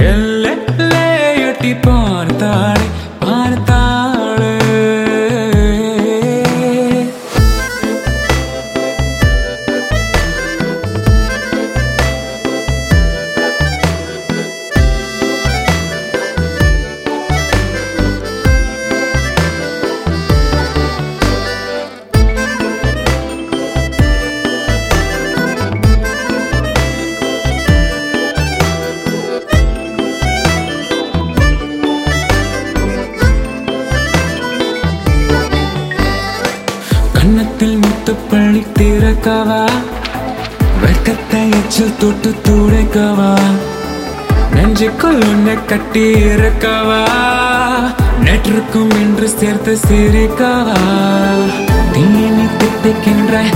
எல்லே எட்டி பார்த்தாளே கன்னத்தில் முத்துப்பள்ளி திறக்கவா? வெட்கத்தை எச்சில் தொட்டு துடைக்கவா? நெஞ்சுக்குள் உன்னை கட்டி இறக்கவா? நேற்றுக்கும் என்று சேர்த்து சிரிக்கவா? தீயை நீ திட்டிக்கின்றாய்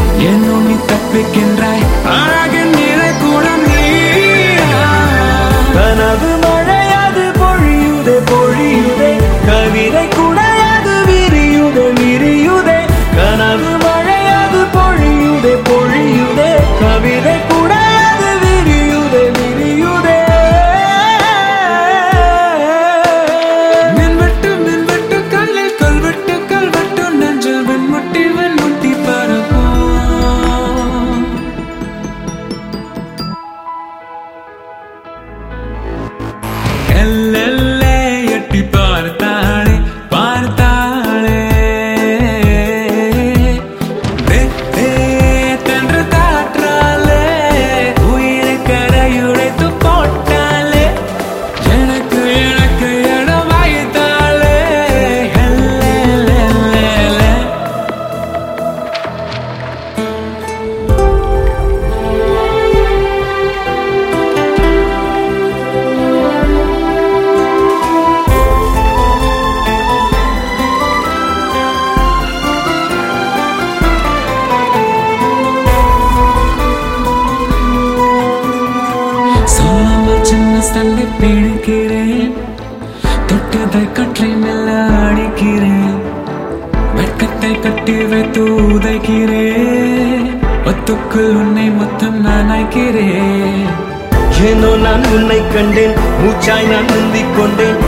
சின்ன சண்டை பிடிக்கிறேன். தொட்டதை கற்றை மெல்ல அடிக்கிறேன். வெட்கத்தை கட்டி வைத்து உதைக்கிறேன். ஒத்துக்குள் உன்னை மொத்தம் நினைக்கிறேன் ஏனோ நான் உன்னை கண்டேன் மூச்சாய் நான் முந்திக் கொண்டேன்.